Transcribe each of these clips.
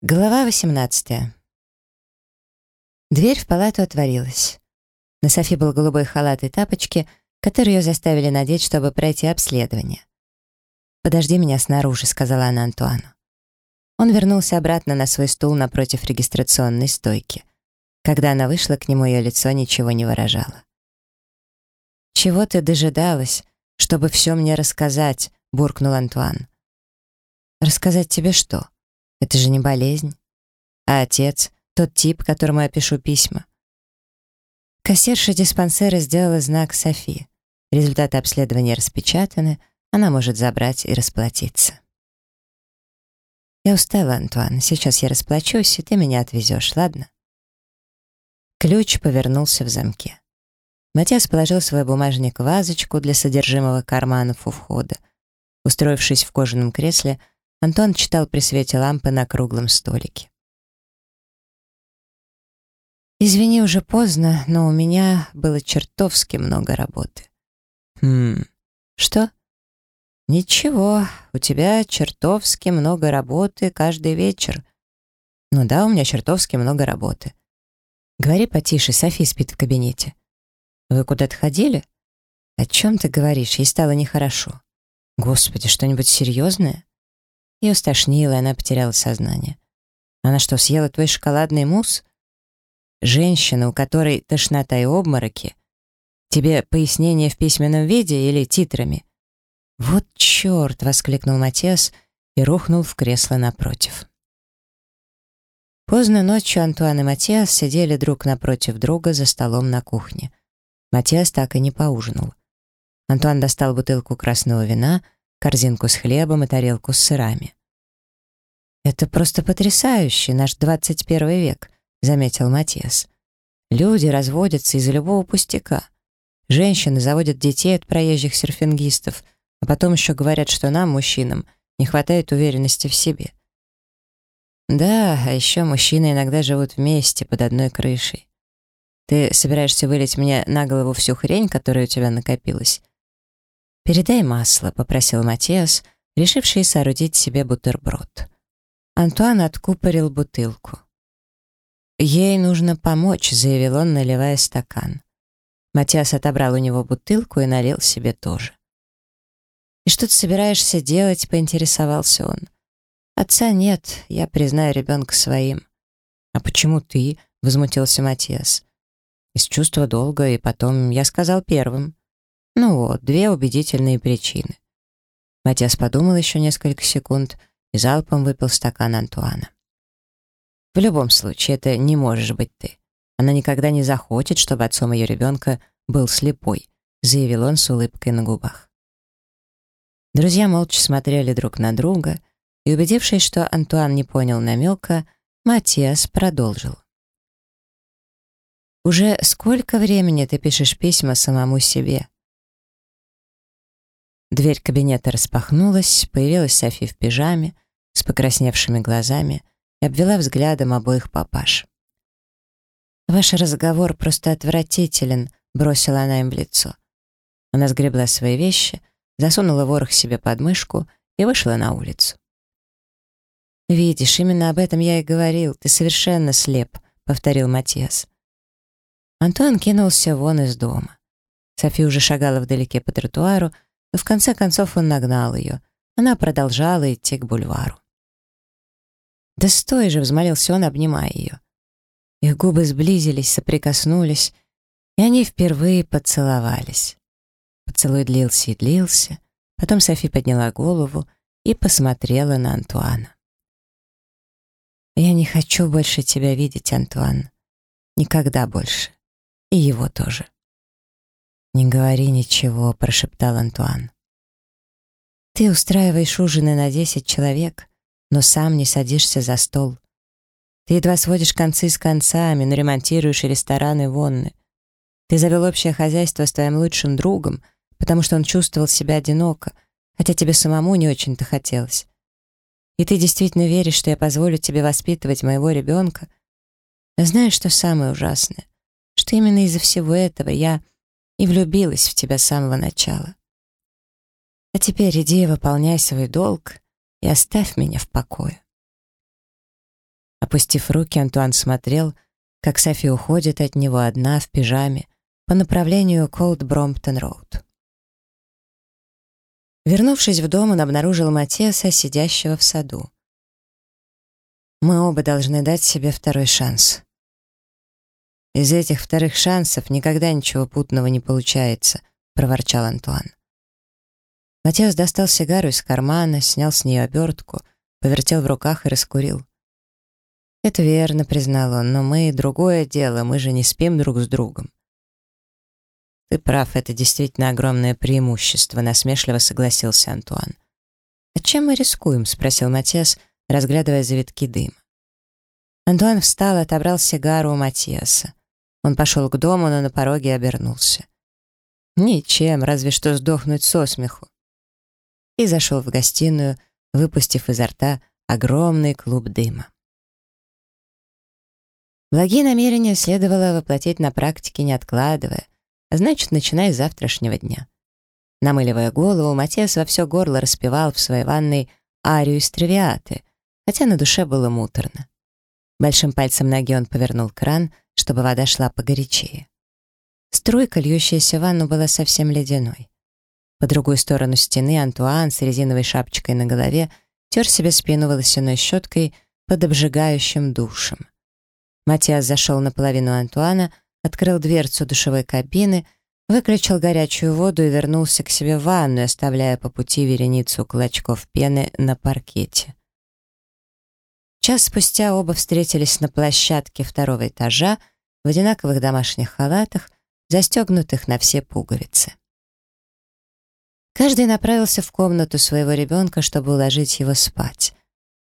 Глава 18. Дверь в палату отворилась. На Софи был голубой халат и тапочки, которые ее заставили надеть, чтобы пройти обследование. «Подожди меня снаружи», — сказала она Антуану. Он вернулся обратно на свой стул напротив регистрационной стойки. Когда она вышла к нему, ее лицо ничего не выражало. «Чего ты дожидалась, чтобы все мне рассказать?» — буркнул Антуан. «Рассказать тебе что?» Это же не болезнь. А отец, тот тип, которому я пишу письма. Кассирша диспансера сделала знак Софи. Результаты обследования распечатаны, она может забрать и расплатиться. Я устала, Антуан. Сейчас я расплачусь, и ты меня отвезешь, ладно? Ключ повернулся в замке. Матиас положил свой бумажник в вазочку для содержимого карманов у входа. Устроившись в кожаном кресле, Антон читал при свете лампы на круглом столике. «Извини, уже поздно, но у меня было чертовски много работы». «Хм, что?» «Ничего, у тебя чертовски много работы каждый вечер». «Ну да, у меня чертовски много работы». «Говори потише, Софи спит в кабинете». «Вы куда-то ходили?» «О чем ты говоришь? Ей стало нехорошо». «Господи, что-нибудь серьезное?» Ее стошнило, и она потеряла сознание. Она что, съела твой шоколадный мусс? Женщина, у которой тошнота и обмороки. Тебе пояснение в письменном виде или титрами? Вот черт! воскликнул Матиас и рухнул в кресло напротив. Поздно ночью Антуан и Матиас сидели друг напротив друга за столом на кухне. Матиас так и не поужинал. Антуан достал бутылку красного вина — корзинку с хлебом и тарелку с сырами. «Это просто потрясающе, наш 21 век», — заметил Матиас. «Люди разводятся из-за любого пустяка. Женщины заводят детей от проезжих серфингистов, а потом еще говорят, что нам, мужчинам, не хватает уверенности в себе. Да, а еще мужчины иногда живут вместе под одной крышей. Ты собираешься вылить мне на голову всю хрень, которая у тебя накопилась? «Передай масло», — попросил Матиас, решивший соорудить себе бутерброд. Антуан откупорил бутылку. «Ей нужно помочь», — заявил он, наливая стакан. Матиас отобрал у него бутылку и налил себе тоже. «И что ты собираешься делать?» — поинтересовался он. «Отца нет, я признаю ребенка своим». «А почему ты?» — возмутился Матиас. «Из чувства долга, и потом я сказал первым». Ну вот, две убедительные причины. Матиас подумал еще несколько секунд и залпом выпил стакан Антуана. В любом случае, это не можешь быть ты. Она никогда не захочет, чтобы отцом ее ребенка был слепой, заявил он с улыбкой на губах. Друзья молча смотрели друг на друга, и, убедившись, что Антуан не понял намека, Матиас продолжил. «Уже сколько времени ты пишешь письма самому себе?» Дверь кабинета распахнулась, появилась Софи в пижаме, с покрасневшими глазами и обвела взглядом обоих папаш. «Ваш разговор просто отвратителен», — бросила она им в лицо. Она сгребла свои вещи, засунула ворох себе под мышку и вышла на улицу. «Видишь, именно об этом я и говорил, ты совершенно слеп», — повторил Матиас. Антуан кинулся вон из дома. Софи уже шагала вдалеке по тротуару, но в конце концов он нагнал ее. Она продолжала идти к бульвару. «Да стой же!» — взмолился он, обнимая ее. Их губы сблизились, соприкоснулись, и они впервые поцеловались. Поцелуй длился и длился, потом Софи подняла голову и посмотрела на Антуана. «Я не хочу больше тебя видеть, Антуан. Никогда больше. И его тоже». «Не говори ничего», — прошептал Антуан. «Ты устраиваешь ужины на десять человек, но сам не садишься за стол. Ты едва сводишь концы с концами, но ремонтируешь рестораны, вонны. Ты завел общее хозяйство с твоим лучшим другом, потому что он чувствовал себя одиноко, хотя тебе самому не очень-то хотелось. И ты действительно веришь, что я позволю тебе воспитывать моего ребенка? Знаешь, что самое ужасное? Что именно из-за всего этого я и влюбилась в тебя с самого начала. А теперь иди и выполняй свой долг и оставь меня в покое. Опустив руки, Антуан смотрел, как Софи уходит от него одна в пижаме по направлению Колд Бромптон Роуд. Вернувшись в дом, он обнаружил Матеса, сидящего в саду. «Мы оба должны дать себе второй шанс», «Из этих вторых шансов никогда ничего путного не получается», — проворчал Антуан. Матеус достал сигару из кармана, снял с нее обертку, повертел в руках и раскурил. «Это верно», — признал он, — «но мы — другое дело, мы же не спим друг с другом». «Ты прав, это действительно огромное преимущество», — насмешливо согласился Антуан. «А чем мы рискуем?» — спросил Матиас, разглядывая завитки дыма. Антуан встал и отобрал сигару у Матиаса. Он пошел к дому, но на пороге обернулся. Ничем, разве что сдохнуть со смеху. И зашел в гостиную, выпустив изо рта огромный клуб дыма. Благие намерения следовало воплотить на практике, не откладывая, значит, начиная с завтрашнего дня. Намыливая голову, Матиас во все горло распевал в своей ванной арию из травиаты, хотя на душе было муторно. Большим пальцем ноги он повернул кран — чтобы вода шла погорячее. Струйка, льющаяся в ванну, была совсем ледяной. По другую сторону стены Антуан с резиновой шапочкой на голове тер себе спину волосяной щеткой под обжигающим душем. Матиас зашел наполовину Антуана, открыл дверцу душевой кабины, выключил горячую воду и вернулся к себе в ванную, оставляя по пути вереницу клочков пены на паркете. Час спустя оба встретились на площадке второго этажа в одинаковых домашних халатах, застегнутых на все пуговицы. Каждый направился в комнату своего ребенка, чтобы уложить его спать.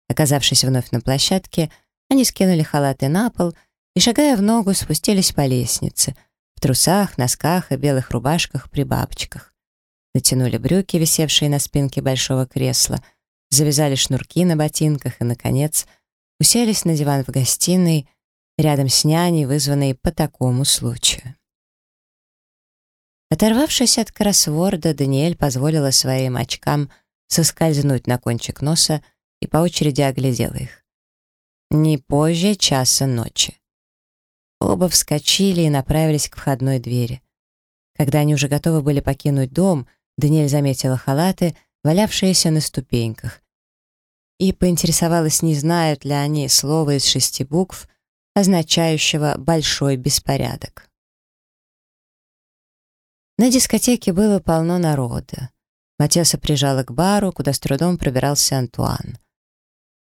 Оказавшись вновь на площадке, они скинули халаты на пол и, шагая в ногу, спустились по лестнице, в трусах, носках и белых рубашках при бабочках. Натянули брюки, висевшие на спинке большого кресла, завязали шнурки на ботинках и, наконец, уселись на диван в гостиной, рядом с няней, вызванной по такому случаю. Оторвавшись от кроссворда, Даниэль позволила своим очкам соскользнуть на кончик носа и по очереди оглядела их. Не позже часа ночи. Оба вскочили и направились к входной двери. Когда они уже готовы были покинуть дом, Даниэль заметила халаты, валявшиеся на ступеньках, и поинтересовалась, не знают ли они слова из шести букв, означающего «большой беспорядок». На дискотеке было полно народа. Матеса прижала к бару, куда с трудом пробирался Антуан.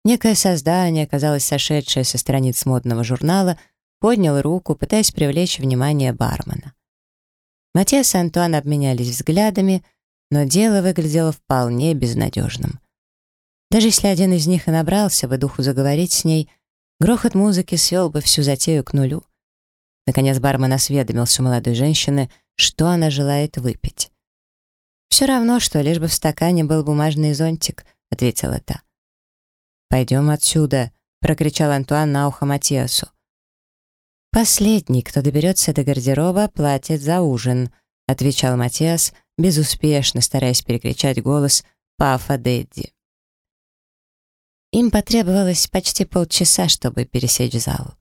Некое создание, казалось сошедшее со страниц модного журнала, поднял руку, пытаясь привлечь внимание бармена. Матиас и Антуан обменялись взглядами, но дело выглядело вполне безнадежным. Даже если один из них и набрался бы духу заговорить с ней, грохот музыки свел бы всю затею к нулю. Наконец бармен осведомился у молодой женщины, что она желает выпить. «Все равно, что лишь бы в стакане был бумажный зонтик», — ответила та. «Пойдем отсюда», — прокричал Антуан на ухо Матиасу. «Последний, кто доберется до гардероба, платит за ужин», — отвечал Матиас, безуспешно стараясь перекричать голос Пафа Дэдди. Им потребовалось почти полчаса, чтобы пересечь зал.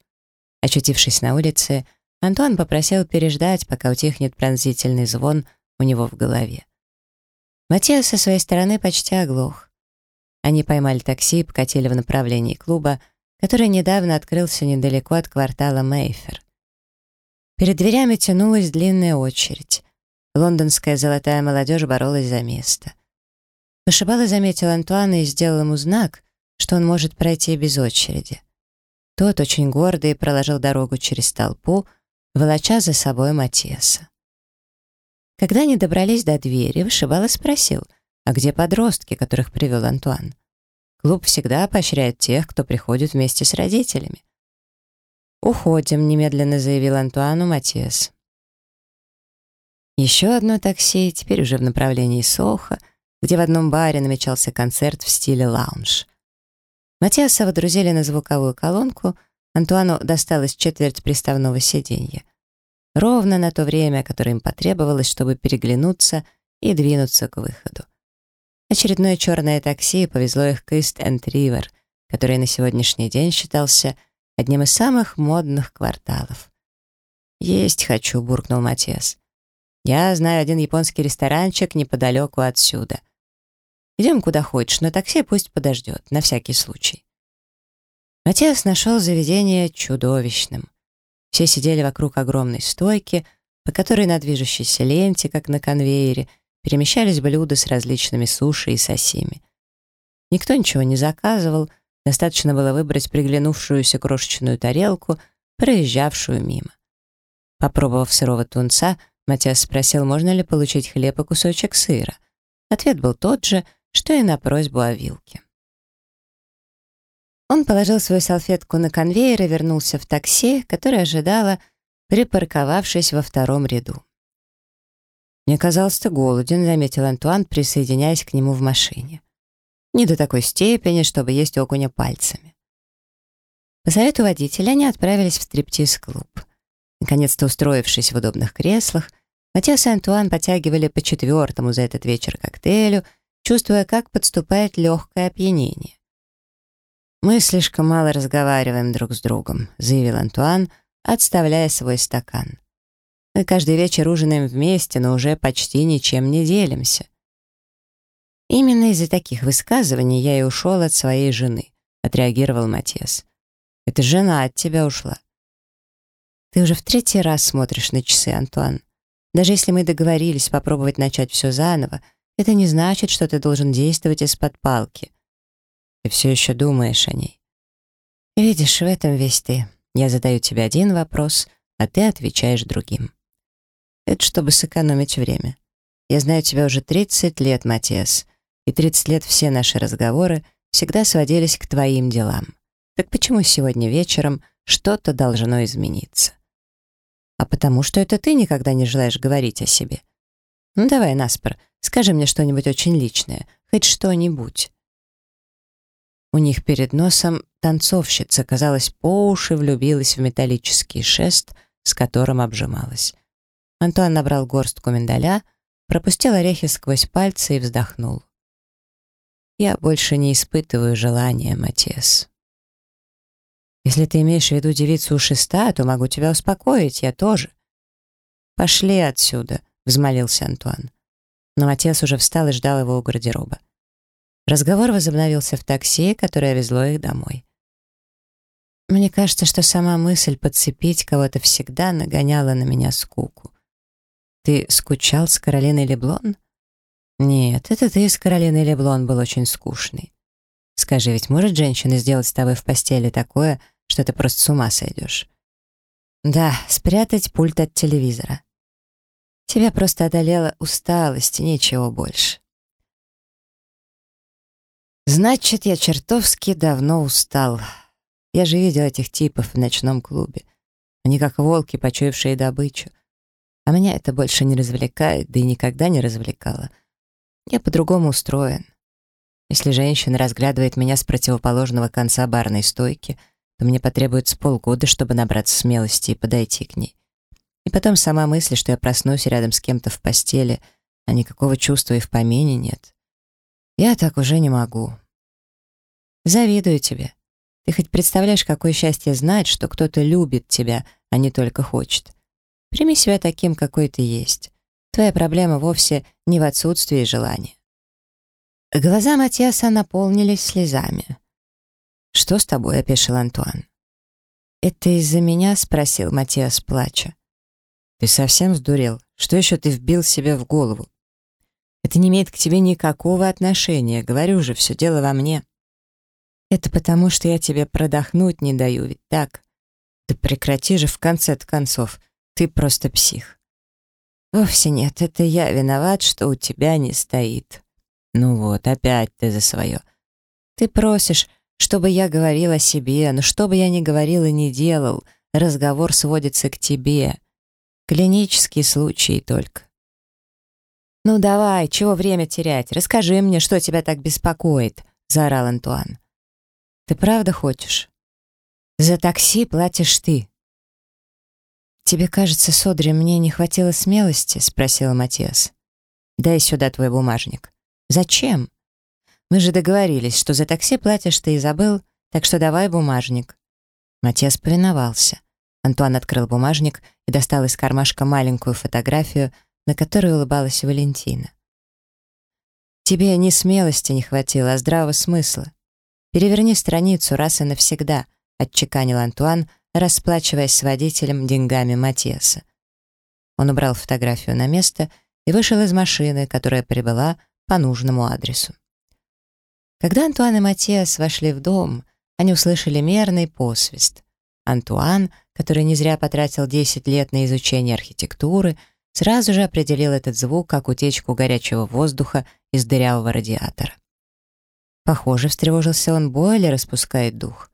Очутившись на улице, Антуан попросил переждать, пока утихнет пронзительный звон у него в голове. Матиас со своей стороны почти оглох. Они поймали такси и покатили в направлении клуба, который недавно открылся недалеко от квартала Мейфер. Перед дверями тянулась длинная очередь. Лондонская золотая молодежь боролась за место. Вышибала заметил Антуана и сделал ему знак, что он может пройти без очереди. Тот очень гордый проложил дорогу через толпу, волоча за собой Матиаса. Когда они добрались до двери, вышибала спросил, а где подростки, которых привел Антуан? Клуб всегда поощряет тех, кто приходит вместе с родителями. «Уходим», — немедленно заявил Антуану Матиас. Еще одно такси, теперь уже в направлении Соха, где в одном баре намечался концерт в стиле лаунж. Матиаса водрузили на звуковую колонку, Антуану досталось четверть приставного сиденья. Ровно на то время, которое им потребовалось, чтобы переглянуться и двинуться к выходу. Очередное черное такси повезло их к Ист-Энд-Ривер, который на сегодняшний день считался одним из самых модных кварталов. «Есть хочу», — буркнул Матиас. «Я знаю один японский ресторанчик неподалеку отсюда. Идем куда хочешь, но такси пусть подождет, на всякий случай». Матиас нашел заведение чудовищным. Все сидели вокруг огромной стойки, по которой на движущейся ленте, как на конвейере, перемещались блюда с различными суши и сосими. Никто ничего не заказывал, достаточно было выбрать приглянувшуюся крошечную тарелку, проезжавшую мимо. Попробовав сырого тунца, Матиас спросил, можно ли получить хлеб и кусочек сыра. Ответ был тот же, что и на просьбу о вилке. Он положил свою салфетку на конвейер и вернулся в такси, которое ожидало, припарковавшись во втором ряду. «Мне казалось, ты голоден», — заметил Антуан, присоединяясь к нему в машине. «Не до такой степени, чтобы есть окуня пальцами». По совету водителя они отправились в стриптиз-клуб. Наконец-то устроившись в удобных креслах, Матиас и Антуан потягивали по четвертому за этот вечер коктейлю, чувствуя, как подступает легкое опьянение. «Мы слишком мало разговариваем друг с другом», — заявил Антуан, отставляя свой стакан. «Мы каждый вечер ужинаем вместе, но уже почти ничем не делимся». «Именно из-за таких высказываний я и ушел от своей жены», — отреагировал Матиас. «Это жена от тебя ушла. Ты уже в третий раз смотришь на часы, Антуан. Даже если мы договорились попробовать начать все заново, это не значит, что ты должен действовать из-под палки. Ты все еще думаешь о ней. Видишь, в этом весь ты. Я задаю тебе один вопрос, а ты отвечаешь другим. Это чтобы сэкономить время. Я знаю тебя уже 30 лет, Матиас, и 30 лет все наши разговоры всегда сводились к твоим делам. Так почему сегодня вечером что-то должно измениться? а потому что это ты никогда не желаешь говорить о себе. Ну давай, Наспор, скажи мне что-нибудь очень личное, хоть что-нибудь. У них перед носом танцовщица, казалось, по уши влюбилась в металлический шест, с которым обжималась. Антуан набрал горстку миндаля, пропустил орехи сквозь пальцы и вздохнул. «Я больше не испытываю желания, Матиас». Если ты имеешь в виду девицу у шеста, то могу тебя успокоить, я тоже. Пошли отсюда, взмолился Антуан. Но отец уже встал и ждал его у гардероба. Разговор возобновился в такси, которое везло их домой. Мне кажется, что сама мысль подцепить кого-то всегда нагоняла на меня скуку. Ты скучал с Каролиной Леблон? Нет, это ты с Каролиной Леблон был очень скучный. Скажи, ведь может женщина сделать с тобой в постели такое, что ты просто с ума сойдешь. Да, спрятать пульт от телевизора. Тебя просто одолела усталость ничего больше. Значит, я чертовски давно устал. Я же видел этих типов в ночном клубе. Они как волки, почуявшие добычу. А меня это больше не развлекает, да и никогда не развлекало. Я по-другому устроен. Если женщина разглядывает меня с противоположного конца барной стойки — то мне потребуется полгода, чтобы набраться смелости и подойти к ней. И потом сама мысль, что я проснусь рядом с кем-то в постели, а никакого чувства и в помине нет. Я так уже не могу. Завидую тебе. Ты хоть представляешь, какое счастье знать, что кто-то любит тебя, а не только хочет. Прими себя таким, какой ты есть. Твоя проблема вовсе не в отсутствии желания. Глаза Матиаса наполнились слезами. «Что с тобой?» — опешил Антуан. «Это из-за меня?» — спросил Матиас, плача. «Ты совсем сдурел? Что еще ты вбил себе в голову?» «Это не имеет к тебе никакого отношения. Говорю же, все дело во мне». «Это потому, что я тебе продохнуть не даю, ведь так?» «Да прекрати же в конце концов. Ты просто псих». «Вовсе нет, это я виноват, что у тебя не стоит». «Ну вот, опять ты за свое. Ты просишь, что бы я говорил о себе, но что бы я ни говорил и не делал, разговор сводится к тебе. Клинический случай только. «Ну давай, чего время терять? Расскажи мне, что тебя так беспокоит», — заорал Антуан. «Ты правда хочешь?» «За такси платишь ты». «Тебе кажется, Содри, мне не хватило смелости?» — спросила Матиас. «Дай сюда твой бумажник». «Зачем?» Мы же договорились, что за такси платишь ты и забыл, так что давай бумажник». Матиас повиновался. Антуан открыл бумажник и достал из кармашка маленькую фотографию, на которой улыбалась Валентина. «Тебе ни смелости не хватило, а здравого смысла. Переверни страницу раз и навсегда», — отчеканил Антуан, расплачиваясь с водителем деньгами Матиаса. Он убрал фотографию на место и вышел из машины, которая прибыла по нужному адресу. Когда Антуан и Матиас вошли в дом, они услышали мерный посвист. Антуан, который не зря потратил 10 лет на изучение архитектуры, сразу же определил этот звук как утечку горячего воздуха из дырявого радиатора. Похоже, встревожился он, бойлер распускает дух.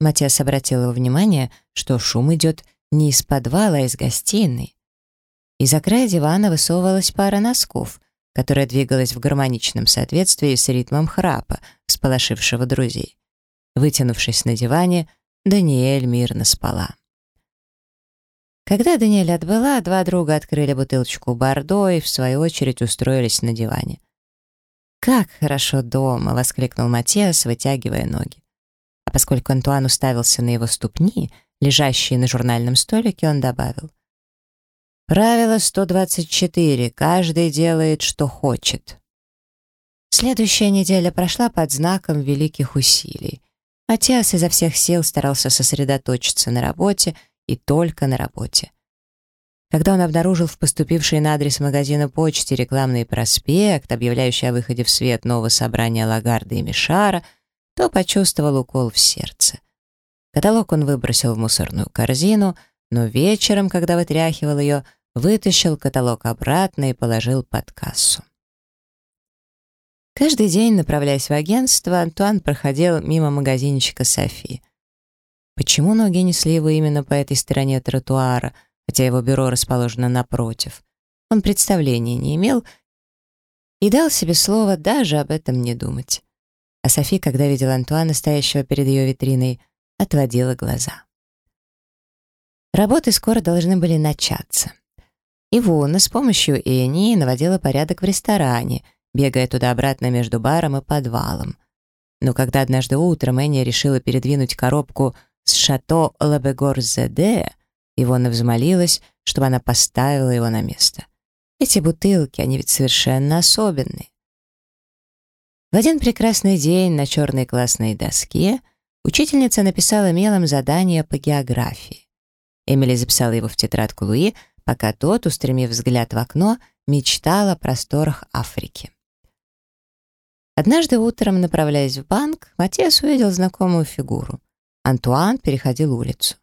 Матиас обратил его внимание, что шум идет не из подвала, а из гостиной. Из-за края дивана высовывалась пара носков, которая двигалась в гармоничном соответствии с ритмом храпа, всполошившего друзей. Вытянувшись на диване, Даниэль мирно спала. Когда Даниэль отбыла, два друга открыли бутылочку Бордо и, в свою очередь, устроились на диване. «Как хорошо дома!» — воскликнул Матиас, вытягивая ноги. А поскольку Антуан уставился на его ступни, лежащие на журнальном столике, он добавил. «Правило 124. Каждый делает, что хочет». Следующая неделя прошла под знаком великих усилий. Матиас изо всех сил старался сосредоточиться на работе и только на работе. Когда он обнаружил в поступившей на адрес магазина почте рекламный проспект, объявляющий о выходе в свет нового собрания Лагарда и Мишара, то почувствовал укол в сердце. Каталог он выбросил в мусорную корзину, но вечером, когда вытряхивал ее, вытащил каталог обратно и положил под кассу. Каждый день, направляясь в агентство, Антуан проходил мимо магазинчика Софи. Почему ноги несли его именно по этой стороне тротуара, хотя его бюро расположено напротив? Он представления не имел и дал себе слово даже об этом не думать. А Софи, когда видела Антуана, стоящего перед ее витриной, отводила глаза. Работы скоро должны были начаться. Ивона с помощью Эни наводила порядок в ресторане — бегая туда-обратно между баром и подвалом. Но когда однажды утром Энни решила передвинуть коробку с шато Лабегор-ЗД, Ивона взмолилась, чтобы она поставила его на место. Эти бутылки, они ведь совершенно особенные. В один прекрасный день на черной классной доске учительница написала мелом задание по географии. Эмили записала его в тетрадку Луи, пока тот, устремив взгляд в окно, мечтал о просторах Африки. Однажды утром, направляясь в банк, Матиас увидел знакомую фигуру. Антуан переходил улицу.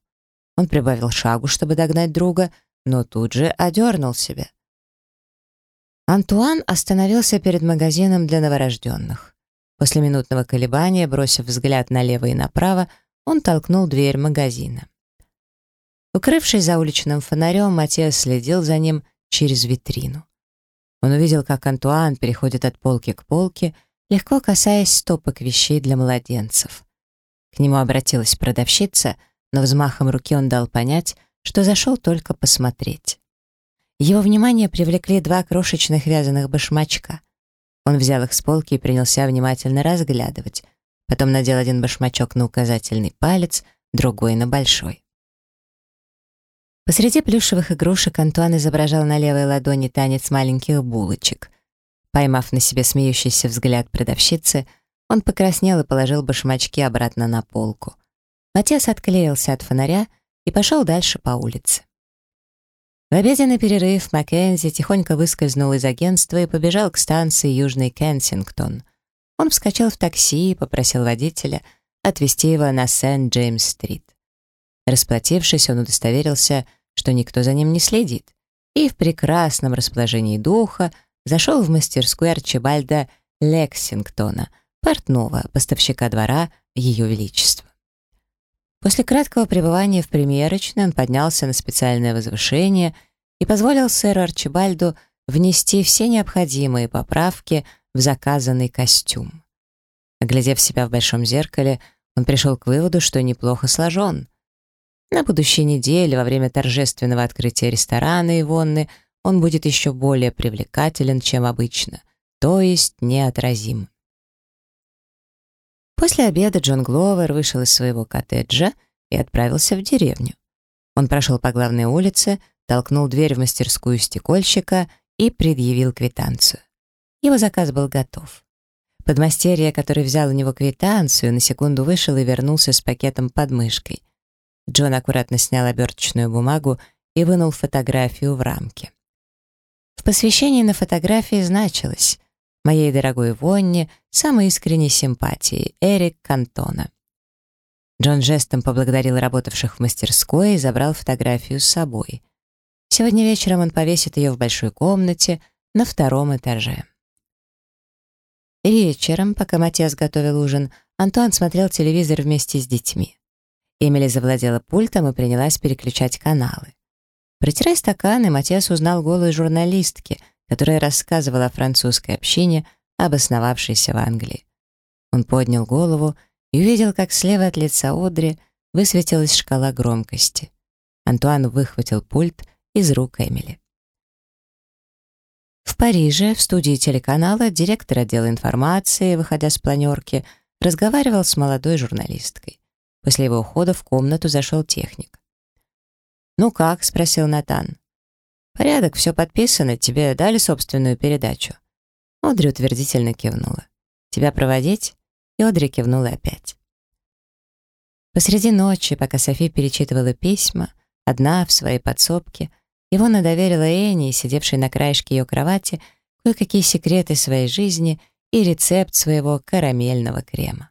Он прибавил шагу, чтобы догнать друга, но тут же одернул себя. Антуан остановился перед магазином для новорожденных. После минутного колебания, бросив взгляд налево и направо, он толкнул дверь магазина. Укрывшись за уличным фонарем, Матиас следил за ним через витрину. Он увидел, как Антуан переходит от полки к полке, легко касаясь стопок вещей для младенцев. К нему обратилась продавщица, но взмахом руки он дал понять, что зашел только посмотреть. Его внимание привлекли два крошечных вязаных башмачка. Он взял их с полки и принялся внимательно разглядывать. Потом надел один башмачок на указательный палец, другой на большой. Посреди плюшевых игрушек Антуан изображал на левой ладони танец маленьких булочек. Поймав на себе смеющийся взгляд продавщицы, он покраснел и положил башмачки обратно на полку. Матиас отклеился от фонаря и пошел дальше по улице. В обеденный перерыв Маккензи тихонько выскользнул из агентства и побежал к станции Южный Кенсингтон. Он вскочил в такси и попросил водителя отвезти его на Сент-Джеймс-стрит. Расплатившись, он удостоверился, что никто за ним не следит, и в прекрасном расположении духа зашел в мастерскую Арчибальда Лексингтона, портного, поставщика двора Ее Величества. После краткого пребывания в примерочной он поднялся на специальное возвышение и позволил сэру Арчибальду внести все необходимые поправки в заказанный костюм. Оглядев себя в большом зеркале, он пришел к выводу, что неплохо сложен. На будущей неделе, во время торжественного открытия ресторана и вонны, он будет еще более привлекателен, чем обычно, то есть неотразим. После обеда Джон Гловер вышел из своего коттеджа и отправился в деревню. Он прошел по главной улице, толкнул дверь в мастерскую стекольщика и предъявил квитанцию. Его заказ был готов. Подмастерье, который взял у него квитанцию, на секунду вышел и вернулся с пакетом под мышкой. Джон аккуратно снял оберточную бумагу и вынул фотографию в рамке. В посвящении на фотографии значилось «Моей дорогой Вонне, самой искренней симпатии, Эрик Кантона». Джон жестом поблагодарил работавших в мастерской и забрал фотографию с собой. Сегодня вечером он повесит ее в большой комнате на втором этаже. Вечером, пока Матиас готовил ужин, Антуан смотрел телевизор вместе с детьми. Эмили завладела пультом и принялась переключать каналы. Протирая стаканы, Матиас узнал голос журналистки, которая рассказывала о французской общине, обосновавшейся в Англии. Он поднял голову и увидел, как слева от лица Одри высветилась шкала громкости. Антуан выхватил пульт из рук Эмили. В Париже, в студии телеканала, директор отдела информации, выходя с планерки, разговаривал с молодой журналисткой. После его ухода в комнату зашел техник. «Ну как?» — спросил Натан. «Порядок, все подписано, тебе дали собственную передачу?» Одри утвердительно кивнула. «Тебя проводить?» И Одри кивнула опять. Посреди ночи, пока Софи перечитывала письма, одна в своей подсобке, его надоверила Энни, сидевшей на краешке ее кровати, кое-какие секреты своей жизни и рецепт своего карамельного крема.